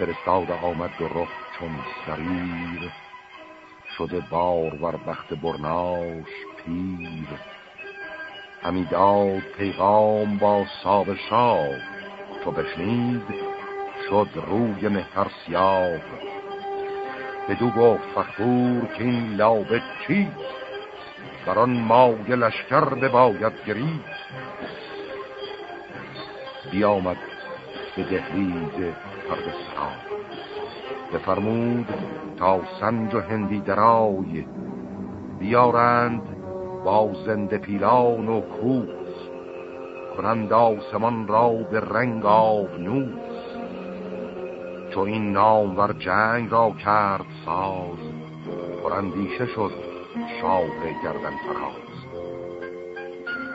فرستاد آمد دو رخ چون سریر. شده بار ور بخت برناش پیر. همی داد پیغام با ساب شاه. چو بشنید شد روی مهتر سیاه. بدو گفت فخور که این لابه چیست؟ بر آن مای لشکر باید گریست. بیامد به دهلیز پرد سرا بفرمود تا سنج و هندی درای بیارند با زنده پیلان و کوس کنند آسمان را به رنگ نوس. چو این نام ور جنگ را کرد ساز پرندیشه شد شاه گردن فراز.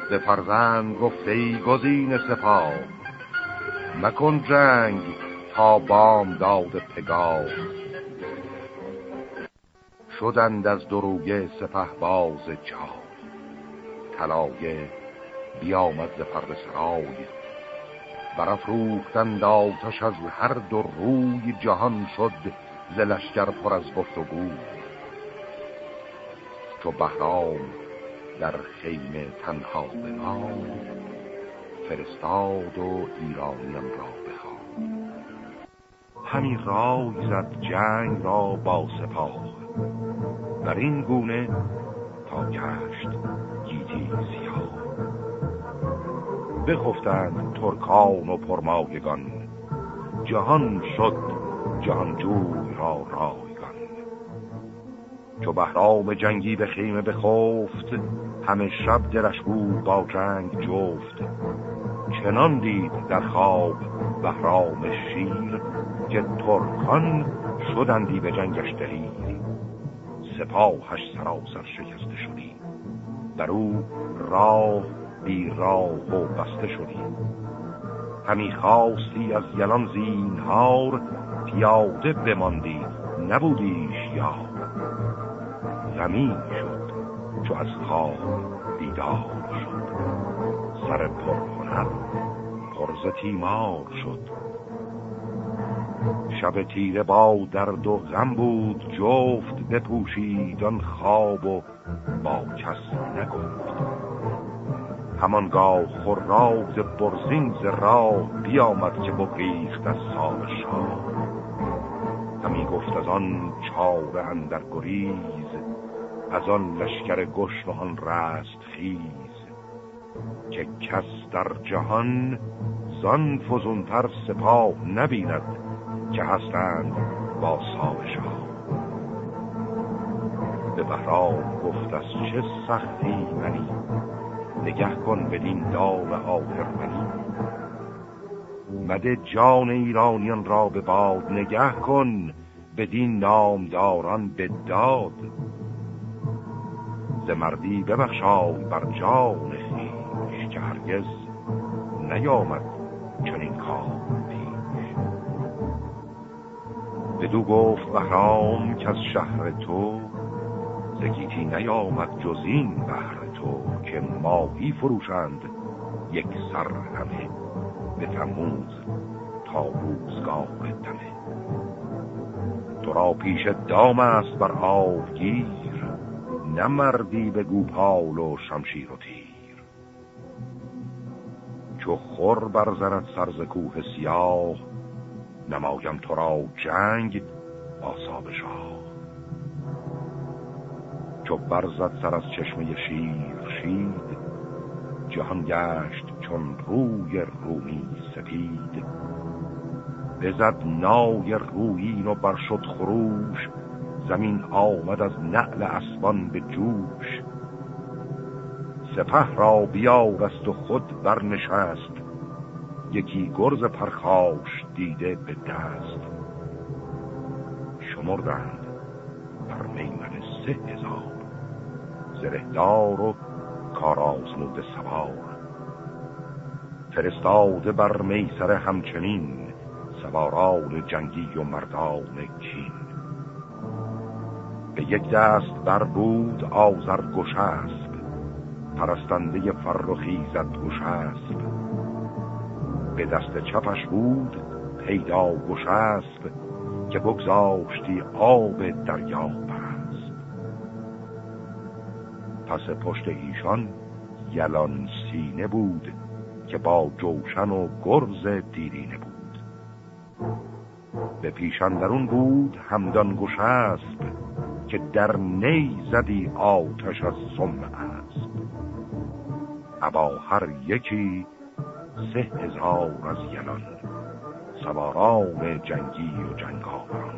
به فرزند گفته ای گزین سپاه مکن جنگ تا بام داد پگاه. شدند از دروگه سپه باز جا طلایه بیامد ز پرد سرای. برافروختند آتش از هر دو روی جهان شد ز لشکر پر از گفت و گو. چو بهرام در خیمه تنها بماند فرستاد و ایرانیان را. همی رای زد جنگ را با سپاه. بر این گونه تا گشت گیتی سیاه. بخفتند ترکان و پرمایگان. جهان شد جهانجوی را رایگان. چو بهرام جنگی به خیمه بخفت همه شب دلش بود با جنگ جفت. چنان دید در خواب بهرام شیر. ترکان شدندی به جنگش دلیر. سپاهش سراسر شکسته شدی. در او راه بی راه و بسته شدی. همی خواستی از یلان زینهار پیاده بماندی. نبودیش یا زمین شد چو از خواب بیدار شد. سر پرهنر پرز تیمار شد. شب تیره با درد و غم بود جفت بپوشید آن خواب و با کس نگفت. همانگاه خراز برزین ز راه بیامد که بگریخت از سال شاه. همی گفت از آن چاره اندر گریز از آن لشکر گشنهان رست خیز. که کس در جهان زان فزونتر سپاه نبیند که هستند با سال شاه. به بهرام گفت از چه سختی منی؟ نگه کن بدین دام منی. مده جان ایرانیان را به باد نگه کن بدین نامداران به داد. ز مردی ببخشای بر جان خیش که هرگز نیامد چنین کار. بدو گفت بهرام که از شهر تو زگیتی نیامد جز این بهر تو که ماهی فروشند یک سر همه به تموز تا روزگاه دمه تو را پیش دام است بر آبگیر نمردی به گوپال و شمشیر و تیر. چو خور برزند سرز کوه سیاه نمایم تو را جنگ آساب شاه. چو برزد سر از چشمه شیر شید جهان گشت چون روی رومی سپید. بزد نای رویین و برشد خروش زمین آمد از نعل اسبان به جوش. سپه را بیارست و خود برنشست یکی گرز پرخاش دیده به دست. شمردند بر میمن سه هزار. زرهدار و کارازمود سوار. فرستاده بر میسر همچنین سواران جنگی و مردان کین به یک دست بر بود آزر گشسب پرستنده فرخی زد گشسب به دست چپش بود پیدا گشست که بگذاشتی آب دریا پرست پس پشت ایشان یلان سینه بود که با جوشن و گرز دیرینه بود. به پیشندرون بود همدان گشسب که در نی زدی آتش از سم اسب ابا هر یکی سه هزار از یلان. سواران جنگی و جنگاوران.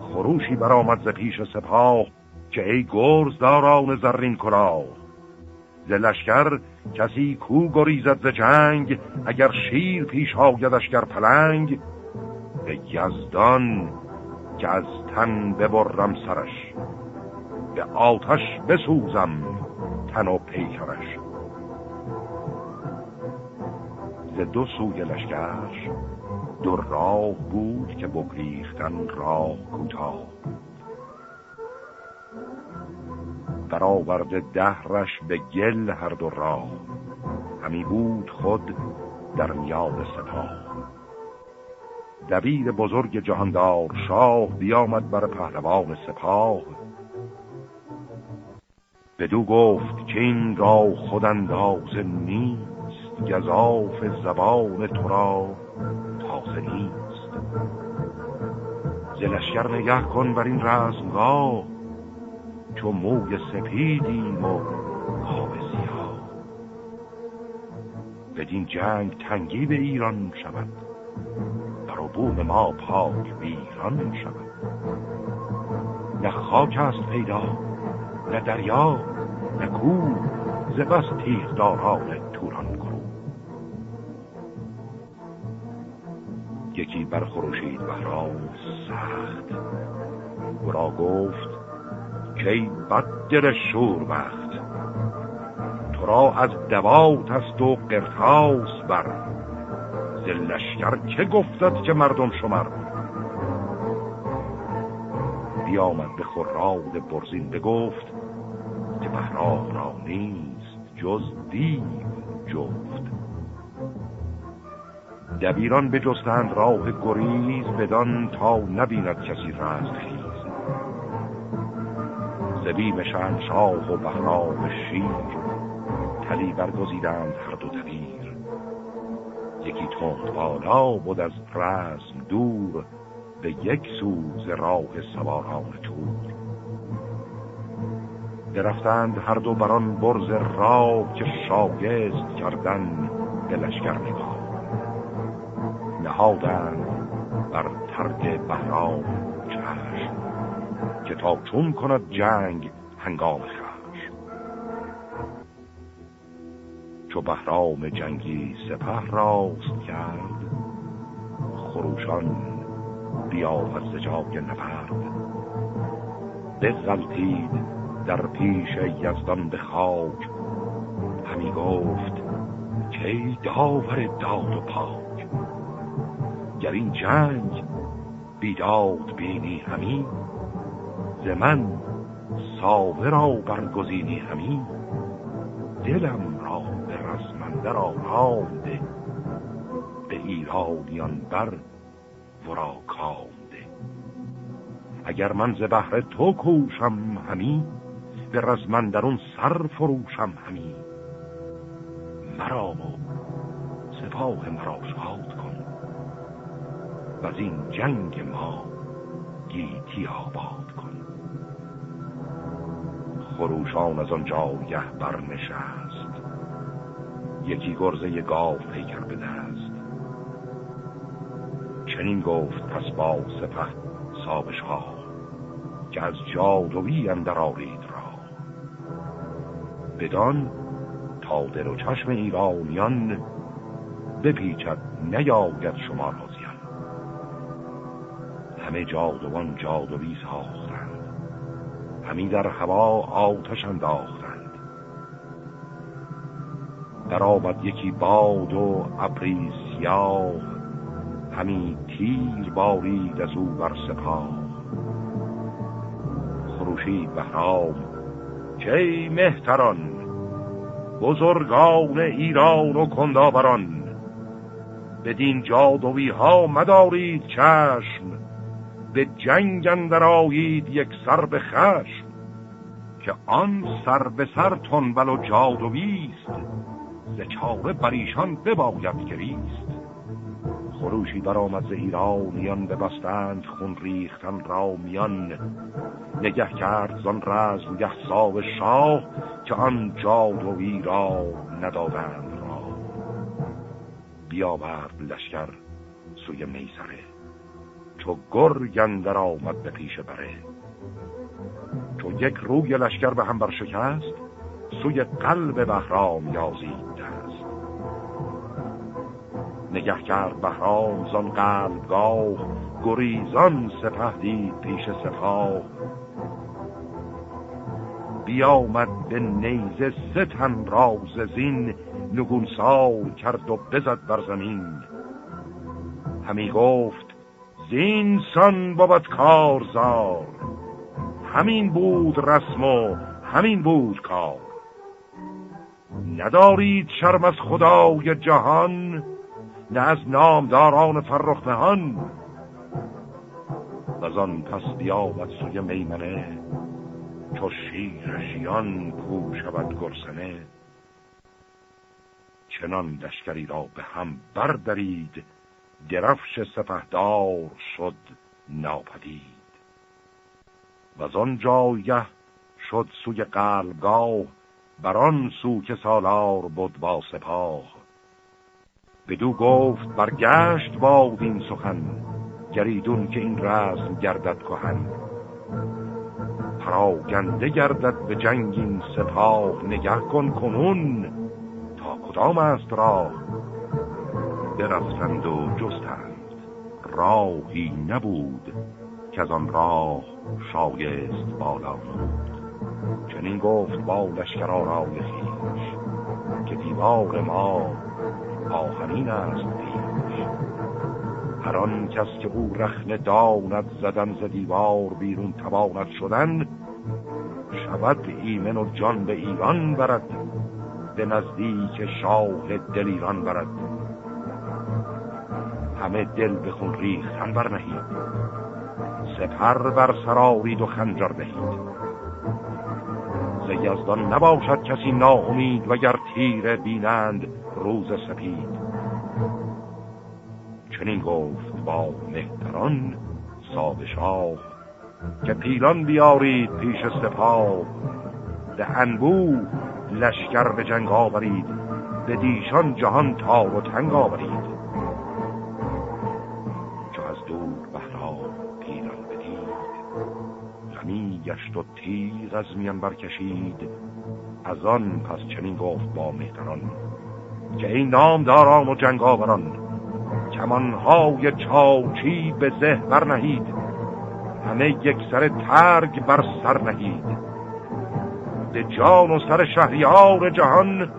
خروشی برآمد ز پیش سپاه که ای گرزداران زرین کلاه ز لشکر کسی کو گریزد ز جنگ اگر شیر پیش آیدش گر پلنگ. به یزدان که از تن ببرم سرش به آتش بسوزم تن و پیکرش. ز دو سوی لشکر دو راه بود که بگریختن راه کوتاه. برآورده دهرش به گل هر دو راه همی بود خود در میان سپاه. دبیر بزرگ جهاندار شاه بیامد بر پهلوان سپاه. بدو گفت که این را خود انداز نیست. گذاف زبان تو را تازه نیست. زلشگر نگه کن بر این رزمگاه چو موی سپیدیم و کاب سیاه بدین جنگ تنگی به ایران شود بر بوم ما پاک ویران شود. نه خاک است پیدا نه دریا نه کو ز بس تیغداران یکی برخروشید بهرام سخت. ورا گفت کی بد دل شور وقت تو را از دوات است و قرتاس بر. زلشگر که گفتد که مردم شمر؟ بیامد به خراد برزین بگفت که بهرام را نیست جز دیو جفت. دبیران بجستند راه گریز بدان تا نبیند کسی رست خیز. زبیم شاه و بهرام شیر تلی برگزیدند هر دو دبیر یکی تند بالا بود از رزم دور به یک سوز راه سواران تور. درفتند هر دو بران برز راه که شایست کردن دلشگر نگاه. نهادند بر ترک بهرام چشم که تا چون کند جنگ هنگام خشم. چو بهرام جنگی سپه راست کرد خروشان بیامد ز جای نبرد بغلطید در پیش یزدان به خاک همی گفت که داور داد و پاک. گر این جنگ بیداد بینی همین ز من ساوه را برگزینی همی. دلم را به رزمنده را رامده به ایرانیان بر ورا کامده اگر من ز بهر تو کوشم همی به رزمندرون سر فروشم همی. مرا و سپاه مرا شاد کن. و از این جنگ ما گیتی آباد کن. خروشان از آن جایه برنشست. یکی گرزه گاو پیکر به دست. چنین گفت پس با سپه سابش ها که از جادوی اندر آرید را. بدان تا دل و چشم ایرانیان بپیچد نیاید شما رازیان همه جادوان جادوی ساختند. همی در هوا آتش انداختند. در آمد یکی باد و ابری سیاه همی تیر بارید از او بر سپاه. خروشید بهرام که مهتران؟ بزرگان ایران و کنداوران بدین جادوی ها مدارید چشم؟ به جنگ اندر آیید یک سر به خشم که آن سر به سر تنبل و جادویست ز چاره بر ایشان بباید گریست خروشی برآمد ز ایرانیان ببستند خون ریختن را میان. نگه کرد زن رزم گه ساو شاه که آن جادوی را ندادند را. بیاورد لشکر سوی میسره. چو گرگ اندر آمد به پیش بره. چو یک روی لشکر به هم برشکست سوی قلب بهرام یازید دست. نگه کرد بهرام زان قلبگاه گریزان سپه دید پیش سپاه. بیامد به نیزه ستن راز زین نگون سال کرد و بزد بر زمین. همی گفت زین سان بابت کارزار. همین بود رسم و همین بود کار. ندارید شرم از خدای جهان نه از نامداران فرخ مهان و آن پس بیامد سوی میمنه چو شیر ژیان کو شود گرسنه. چنان لشکری را به هم بردارید درفش سپهدار شد ناپدید. و آن جایه شد سوی قلبگاه بران سو که سالار بود با سپاه. بدو گفت برگشت باد این سخن گریدون که این رزم گردد کهن. پراگنده گردد به جنگین سپاه نگه کن کنون تا کدام است راه؟ برفتند و جستند. راهی نبود که از آن راه شایست بالا بود چنین گفت با لشکر آرای خیش که دیوار ما آخرین است پیش. هر آن کس که او رخن داند زدن ز دیوار بیرون تواند شدن شود ایمن و جان به ایران برد به نزدیک شاه دل ایران برد. همه دل به خون ریختن برنهید سپر بر سرارید و خنجر دهید. ز یزدان نباشد کسی ناامید و گر تیر بینند روز سپید. چنین گفت با مهتران سادشاه که پیلان بیارید پیش سپاه. ده انبو لشکر به جنگ آورید به دیشان جهان تار و تنگ آورید. گشت و تیغ از میان برکشید. از آن پس چنین گفت با مهتران که این نام داران و جنگاوران کمانهای چاچی به زه برنهید. همه یک سر ترگ بر سر نهید. به جان و سر شهریار جهان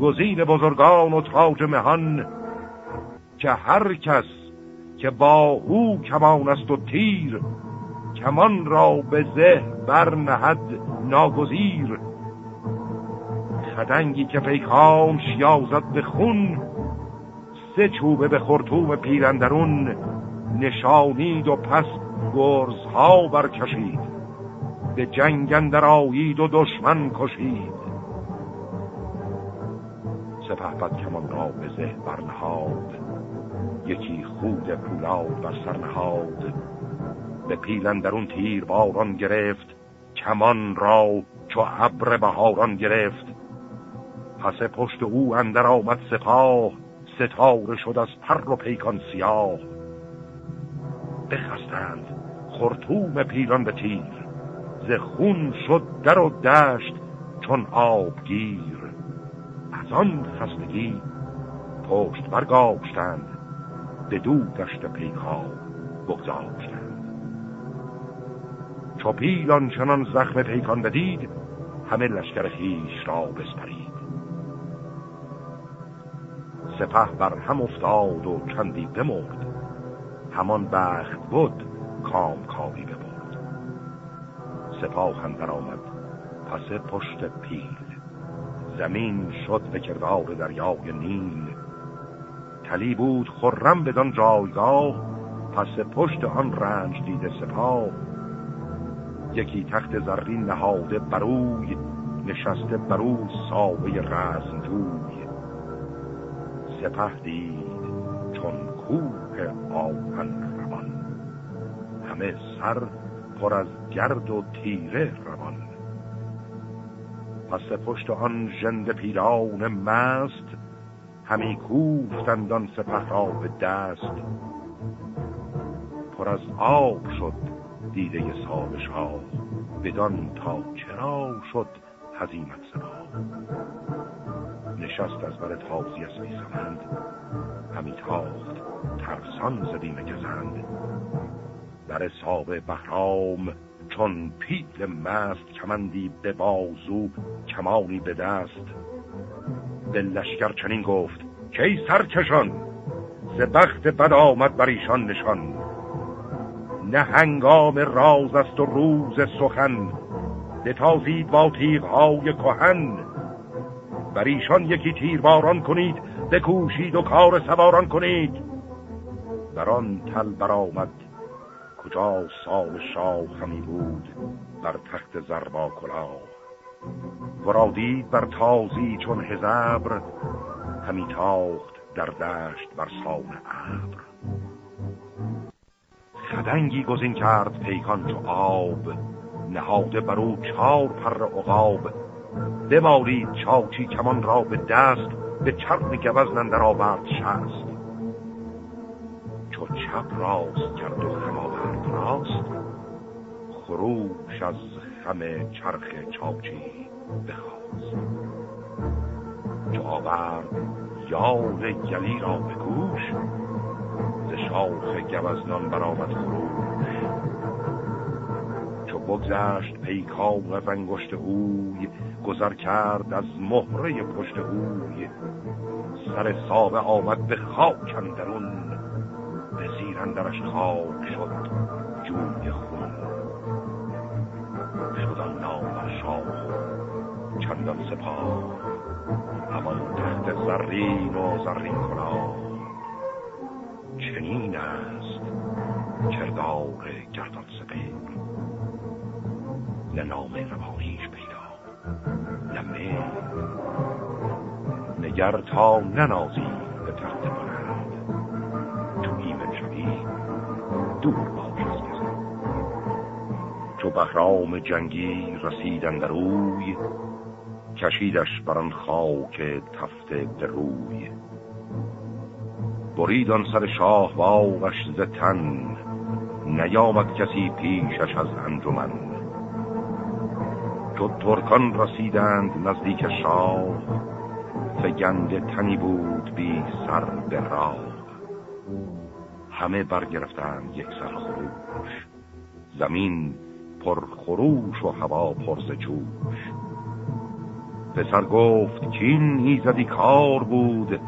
گزین بزرگان و تاج مهان که هر کس که با او کمان است و تیر کمان را به زه برنهد ناگزیر. خدنگی که پیکان یازد به خون سه چوبه به خرطوم پیرندرون نشانید و پس گرزها برکشید. به جنگندر آیید و دشمن کشید. سپه بد کمان را به زه برنهاد یکی خود پولاد بر سر نهاد. به پیلندرون تیر باران گرفت کمان را چو ابر بهاران گرفت. پس پشت او اندر آمد سپاه ستاره شد از پر و پیکان سیاه. بخستند خرطوم پیلان به تیر ز خون شد در و دشت چون آبگیر از آن خستگی پشت برگاشتند به دو دشت پیکان بگذاشتند. چو پیلان چنان زخم پیکان بدید همه لشکر خیش را بسپرید. سپه بر هم افتاد و چندی بمرد. همان بخت بود کام کاوی ببرد. سپاه اندر آمد پس پشت پیل. زمین شد به کردار دریای نیل. کلی بود خرم بدان جایگاه پس پشت آن رنج دیده سپاه. یکی تخت زرین نهاده بروی نشسته برو ساوه رزم جوی سپه دید چون کوه آهن روان. همه سر پر از گرد و تیره روان. پس پشت آن ژنده پیران مست همی کوفتند آن سپه را به دست. پر از آب شد دیده سال شاه بدان تا چرا شد هزیمت سرا نشست از بر تازی از سمند. همی تاخت ترسان زدیم گزند. بر ساب بهرام چون پیل مست کمندی به بازو کمانی به دست. به لشکر چنین گفت که ای سرکشان ز بخت بد آمد بر ایشان نشان. نه هنگام راز است و روز سخن بتازید با تیغهای کهن. بر ایشان یکی تیر باران کنید بکوشید و کار سواران کنید. بر آن تل برآمد کجا سال شاه همی بود بر تخت زربا کلاه. ورادید بر تازی چون هزبر همی تاخت در دشت بر سان ابر. خدنگی گزین کرد پیکان چو آب. نهاده بر او چار پر عقاب. بمارید چاچی کمان را به دست به چرم گوز نندر آورد شست. چو چپ راست کرد و خم آورد راست خروش از خم چرخ چاچی بخواست. چو آورد یال گلی را به گوش ز شاخ گوزنان برآمد خروش چو بگذشت پیکان و انگشت اوی گذر کرد از مهره پشت اوی. سر سابه آمد به خاک اندرون به زیر اندرش خاک شد جوی خون. شدن نام شاه چندان سپاه همان تخت زرین و زرین کنا چنین است. کردار گردان سپیر نه نام روانیش پیدا. نه نگر تا ننازی به تخت بلند. تو ایمن شوی دور باش از چو بهرام جنگی رسیدن در روی کشیدش بران خاک تفته به روی بریدان سر شاه باغش ز تن نیامد کسی پیشش از انجمن. چو ترکان رسیدند نزدیک شاه فگند تنی بود بی سر به راه. همه برگرفتند یک سر خروش زمین پر خروش و هوا پر جوش. پسر گفت کین ایزدی کار بود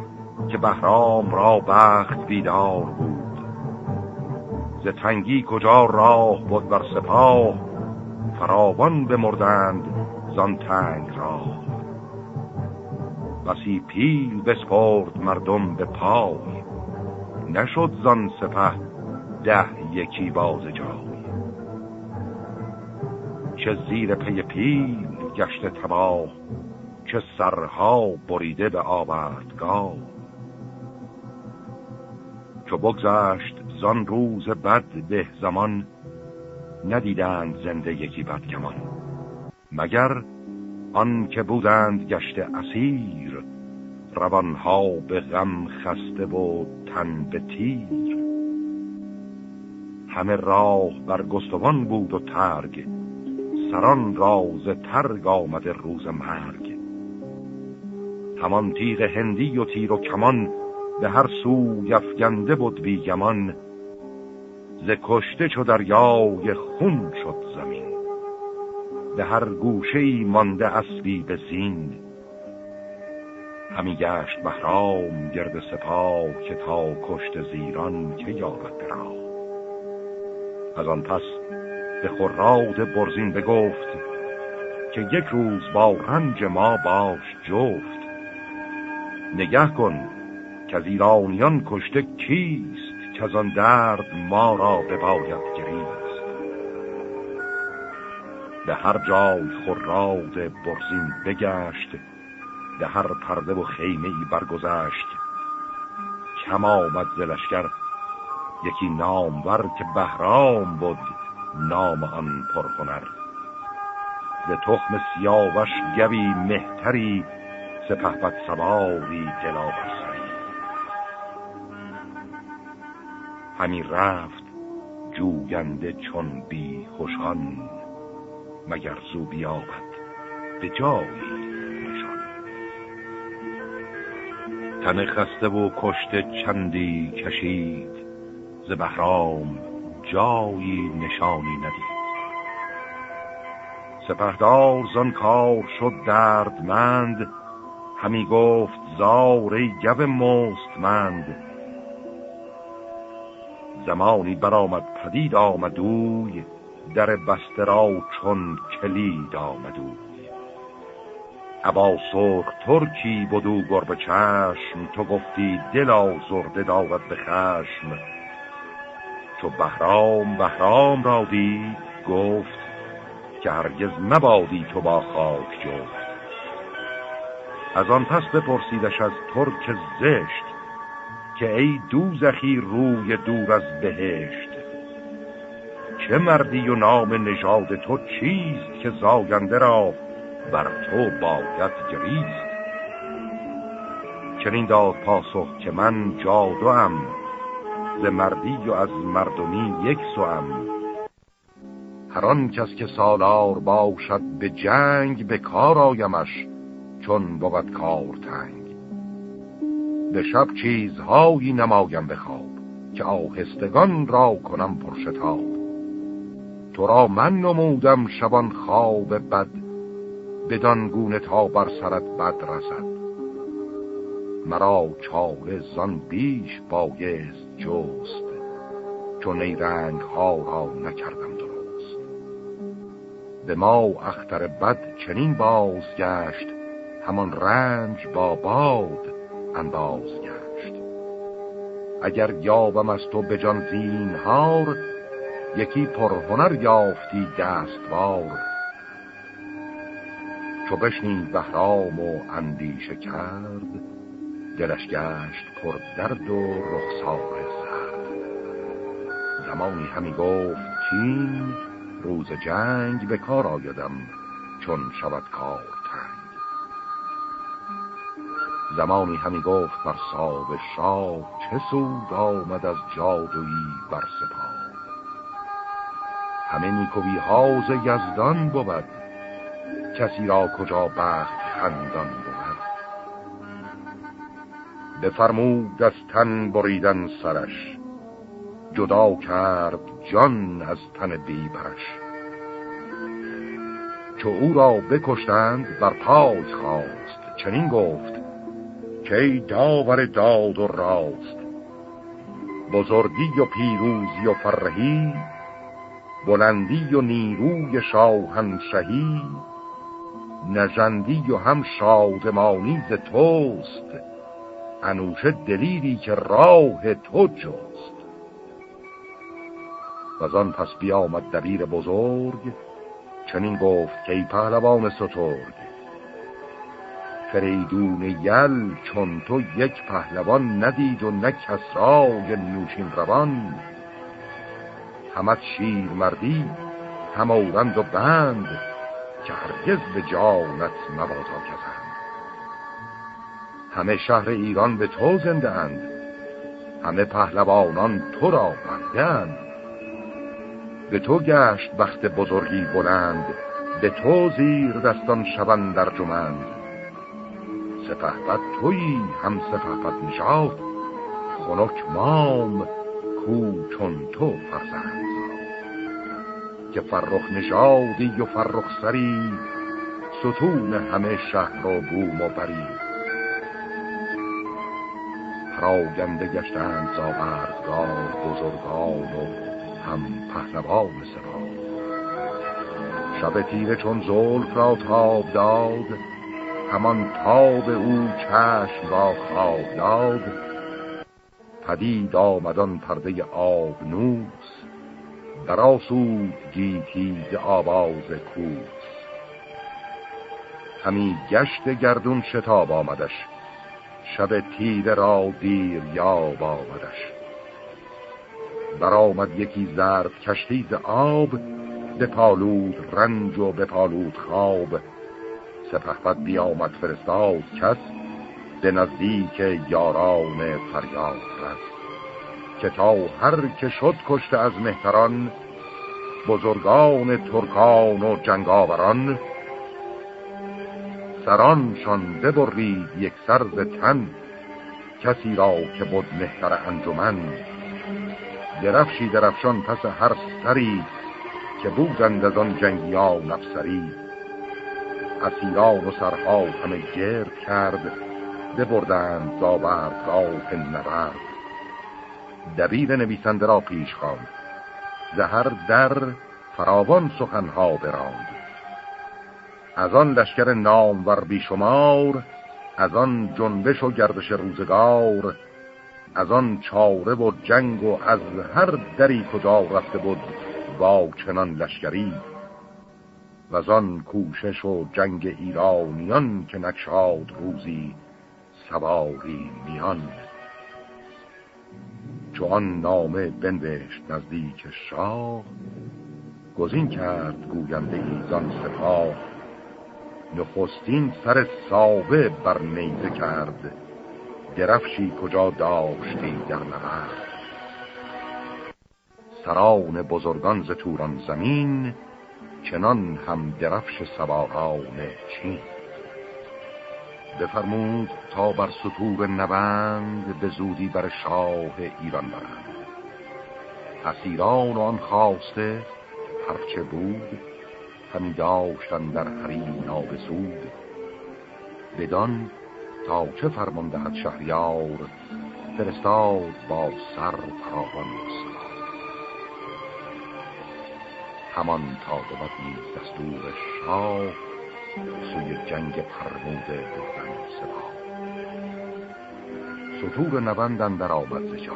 که بهرام را بخت بیدار بود. ز تنگی کجا راه بود بر سپاه؟ فراوان بمردند زان تنگ راه. بسی پیل بسپرد مردم به پای نشد زان سپه ده یکی باز جای. چه زیر پی پیل گشت تباه چه سرها بریده به آوردگاه. چو بگذشت زان روز بد ده زمان ندیدند زنده یکی بدگمان. مگر آن که بودند گشت اسیر روانها به غم خسته و تن به تیر. همه راه بر گستوان بود و ترگ سران راز ترگ آمده روز مرگ. همان تیغ هندی و تیر و کمان به هر سو یفگنده بود بیگمان ز کشته چو دریای خون شد زمین. به هر گوشه ای مانده اسبی به زین. همی گشت بهرام گرد سپاه که تا کشت زیران که یابد برا از آن پس به خراد برزین بگفت که یک روز با رنج ما باش جفت. نگه کن که از ایرانیان کشته کیست که از آن درد ما را بباید گریست؟ به هر جای خراد برزین بگشت به هر پرده و خیمه ای برگذشت. کم آمد زلشگر یکی نامور که بهرام بود نام آن پرهنر. ز تخم سیاوش گوی مهتری سپه بد سواری دلاور همی رفت جوینده چون بی خوشان مگر زو بیابد به جایی نشان. تن خسته و کشته چندی کشید ز بهرام جایی نشانی ندید. سپهدار زان کار شد دردمند همی گفت زار ای گو مستمند. زمانی برآمد پدید آمدوی در بسته را چون کلید آمدوی ابا سرخ ترکی بدو گربه چشم تو گفتی دل آزرده دارد به خشم. چو بهرام بهرام را دید گفت که هرگز مبادی تو با خاک جفت. از آن پس بپرسیدش از ترک زشت که ای دوزخی روی دور از بهشت چه مردی و نام نژاد تو چیست که زاینده را بر تو باید گریست؟ چنین داد پاسخ که من جادو هم ز مردی و از مردمی یک سوام هر آن کس که سالار باشد به جنگ به کار آیمش چون بود کار تنگ. به شب چیزهایی نمایم به خواب که آهستگان را کنم پرشتاب تو را من نمودم شبان خواب بد بدان گونه تا بر سرت بد رسد. مرا چاره زان بیش بایست جست چون رنگ ها را نکردم درست. به ما اختر بد چنین بازگشت همان رنج با باد انداز گشت. اگر یابم از تو به جان زینهار یکی پرهنر یافتی دستوار. چو بشنید بهرام و اندیشه کرد دلش گشت پر درد و رخسار سرد. زمانی همی گفت کین روز جنگ به کار آیدم چون شود کار زمانی همی گفت بر ساب شاه چه سود آمد از جادویی بر سپاه. همه نیکوی هاز یزدان بود. کسی را کجا بخت خندان بود. بفرمود از تن بریدن سرش. جدا کرد جان از تن بیبرش. چو او را بکشتند بر پای خواست چنین گفت که داور داد و راست. بزرگی و پیروزی و فرهی بلندی و نیروی شاهنشهی نژندی و هم شادمانی ز توست انوشه دلیری که راه تو جست. و آن پس بیامد دبیر بزرگ چنین گفت که ای پهلوان سترگ فریدون یل چون تو یک پهلوان ندید و نه کسرای نوشین روان. همت شیر مردی هم و بند که هرگز به جانت مبادا کزند همه شهر ایران به تو زنده اند همه پهلوانان تو را بندند به تو گشت بخت بزرگی بلند به تو زیر دستان شوند در جمند سپهبد تویی هم سپهبد نشاد خنک مام کو چون تو فرزند که فرخ نشادی و فرخ سری ستون همه شهر و بوم و بری. پراگنده گشتند زاوردگاه بزرگان و هم پهلوان سپاه. شب تیره چون زلف را تاب داد همان تاب او چشم را خواب داد. پدید آمدان پرده آبنوس براسود گیتی ز آواز کوس. همی گشت گردون شتاب آمدش شب تیره را دیر یاب آمدش. برآمد یکی زرد کشتی ز آب به پالود رنج و به پالود خواب. سپهبد بیامد فرستاد کس به نزدیک یاران فریاد رست که تا هر که شد کشته از مهتران بزرگان ترکان و جنگاوران سرانشان ببرید یک سرز تن کسی را که بود مهتر انجمن. درفشی درفشان پس هر سری که بودند از آن جنگیان افسری. اسیران و سرها همه گرد کرد ببردند زاوردگاه نبرد دبیر نویسنده را پیش خواند. زهر در فراوان سخنها براند. از آن لشکر نامور بیشمار از آن جنبش و گردش روزگار از آن چاره و جنگ و از هر دری کجا رفته بود با چنان لشکری و آن کوشش و جنگ ایرانیان که نکشاد روزی سواری میان. چو آن نامه بنوشت نزدیک شاه گزین کرد گوینده ایزان سپاه. نخستین سر ساوه بر نیزه کرد درفشی کجا داشتی در نبرد سران بزرگان ز توران زمین چنان هم درفش سواران چین. بفرمود تا بر سطور نبند به زودی بر شاه ایران برند. اسیران آن خواسته هرچه بود همی داشتن در حریم نابسود بدان تا چه فرمان دهد شهریار فرستاد با سر فراوان همان تا بود نیز دستور شاه سوی جنگ پرمود بردن سپاه. سطور نبندن در آمد ز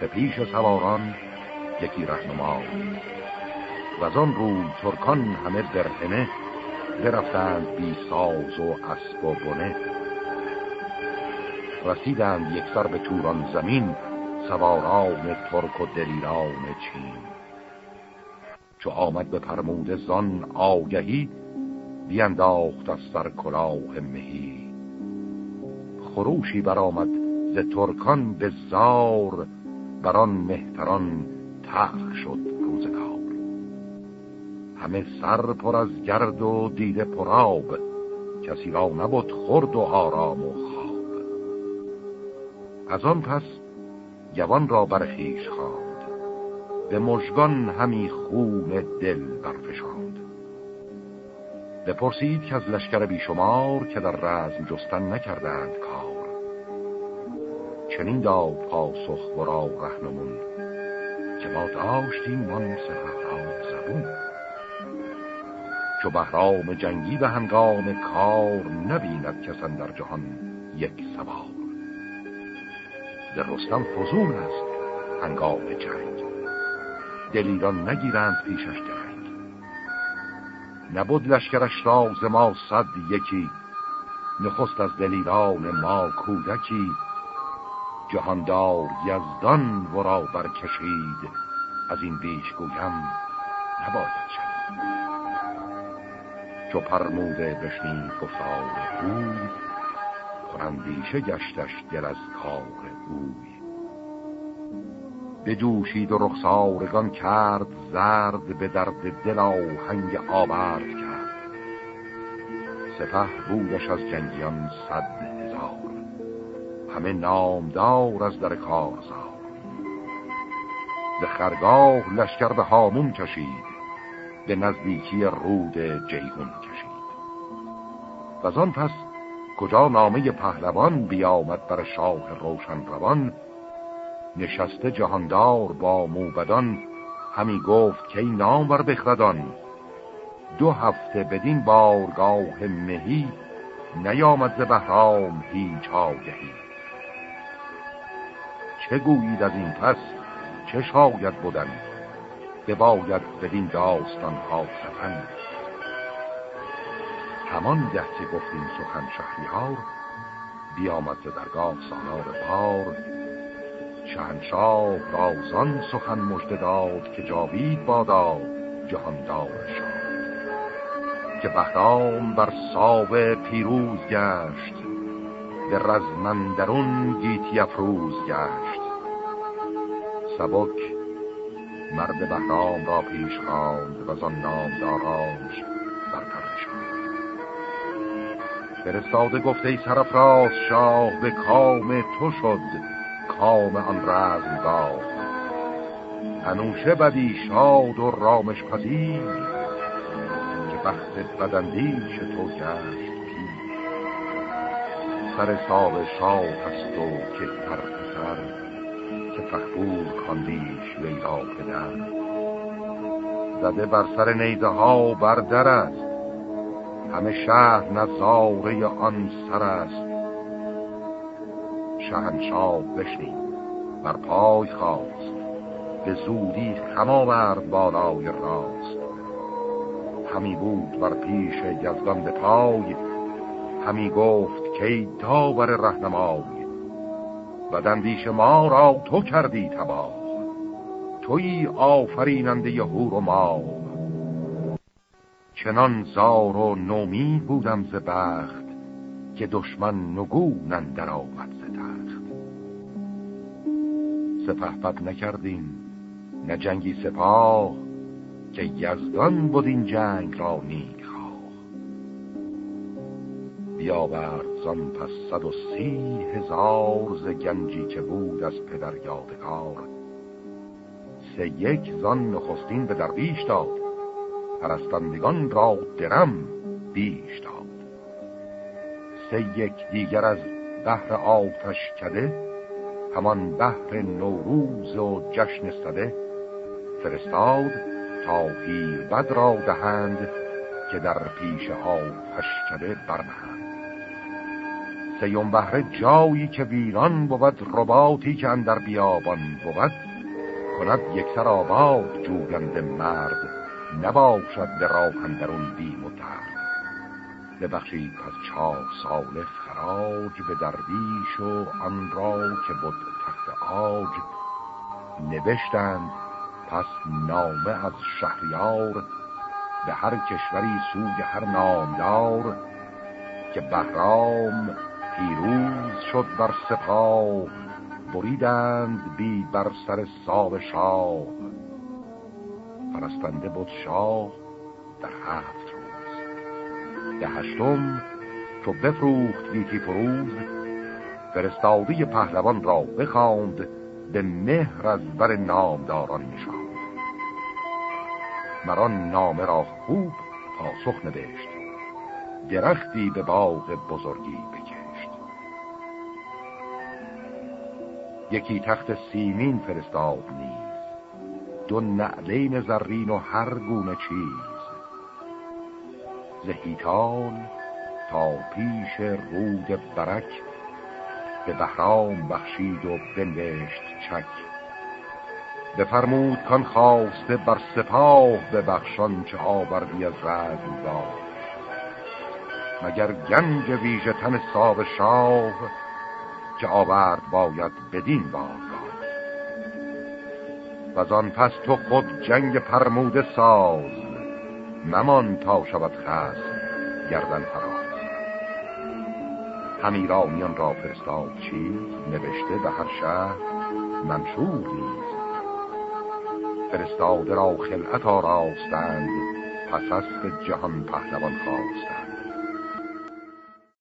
به پیش سواران یکی رهنما و از آن روی ترکان همه برهنه برفتند بی ساز و اسب و بنه. رسیدند یک سر به توران زمین سواران ترک و دلیران چین. چو آمد به پرمود زان آگهی بینداخت از سر کلاه مهی. خروشی برآمد ز ترکان به زار بران مهتران تخ شد روزگار. همه سر پر از گرد و دیده پراب کسی را نبود خرد و آرام و خواب. از آن پس جوان را برخیش خواند. به مژگان همی خون دل برفشاند. بپرسید که از لشکر بیشمار که در رزم جستن نکردند کار. چنین داد پاسخ ورا رهنمون که ما داشتیم من سهرها زبون. چو بهرام جنگی به هنگام کار نبیند کسن در جهان یک سوار. در رستم فزون است هنگام جنگ. دلیران نگیرند پیشش درنگ نبود لشکرش را ز ما صد یکی نخست از دلیران ما کودکی. جهاندار یزدان ورا برکشید از این بیش گویم نباید شد چو پرموده بشنید گفتار اوی پرندیشه گشتش دل از کار اوی. بجوشید و رخسارگان کرد زرد به درد دل آهنگ آورد کرد. سپه بودش از جنگیان صد هزار. همه نامدار از در کارزار به خرگاه لشکر به هامون کشید به نزدیکی رود جیهون کشید. و آن پس کجا نامه پهلوان بیامد بر شاه روشن روان نشسته جهاندار با موبدان همی گفت که این نام بر بخردان دو هفته بدین بارگاه مهی نیامد ز بهرام هیچ آگهی. چه گویید از این پس؟ چه شاید بودن بباید بدین داستان ها سفن همان ده که گفتیم سخن شهریار بیامد ز درگاه سالار بار شهنشاه رازان سخن مجد داد که جاوید بادا جهاندار شاد که بهرام بر ساوه پیروز گشت به رزمندرون گیتی افروز گشت. سبک مرد بهرام را پیش خواند و آن نام داراش برتر فرستاده گفته ای سرفراز شاه به کام تو شد. کام آن رزمگاه انوشه بدی شاد و رامش پذیر که بخت بدندیش تو گشت سر ساب شاه هست و که تر پسر که فخبور کاندیش ویرا پدر. زده بر سر نیزه ها بردر است. همه شهر نظاره آن سر است. شهنشاه بشنید. بر پای خواست به زودی خم آورد بالای راست. همی بود بر پیش یزدان به پای. همی گفت که داور رهنمای. و دندیش ما را تو کردی تباه. توی آفریننده هور و ما. چنان زار و نومید بودم ز بخت. که دشمن نگونن در آمد ز تخت سپه بد نکردیم نه جنگی سپاه که یزدان بود این جنگ را نیک خواه. بیاورد پس صد و سی هزار ز گنجی که بود از پدر یادگار. سه یک زن نخستین به درویش داد پرستندگان را درم بیش داد. سه یک دیگر از بحر آتش کده همان بحر نوروز و جشن صده فرستاد تا بد را دهند که در پیش آتش کده برنهند سیم بهره جایی که ویران بود رباطی که اندر بیابان بود کند یکسر آباد جوگند مرد نباشد به راه اندرون بیم و درد ببخشید پس چهار سال خراج به درویش و آن را که بود تخت آج نوشتند پس نامه از شهریار به هر کشوری سوی هر نامدار که بهرام پیروز شد بر سپاه بریدند بی بر سر ساو شاه. پرستنده بود شاه در هفت به هشتم چو بفروخت گیتی فروز فرستادی پهلوان را بخواند به مهر از بر نامداران نشاند. مران نامه را خوب پاسخ نوشت درختی به باغ بزرگی بکشت. یکی تخت سیمین فرستاد نیز دو نعلین زرین و هر گونه چیز. زهیتان تا پیش رود برک به بهرام بخشید و بنوشت چک. بفرمود کان خواسته بر سپاه به بخشان چه آوردی از رد داشت مگر گنج ویژه تن ساب شاه که آورد باید بدین بار و آن پس تو خود جنگ پرموده ساز ممان تا شود خست گردن فراز همیرانیان را فرستاد چیز نوشته به هر شهر منشور نیز فرستاده را خلعت آراستند پس به جهان پهلوان خواستند.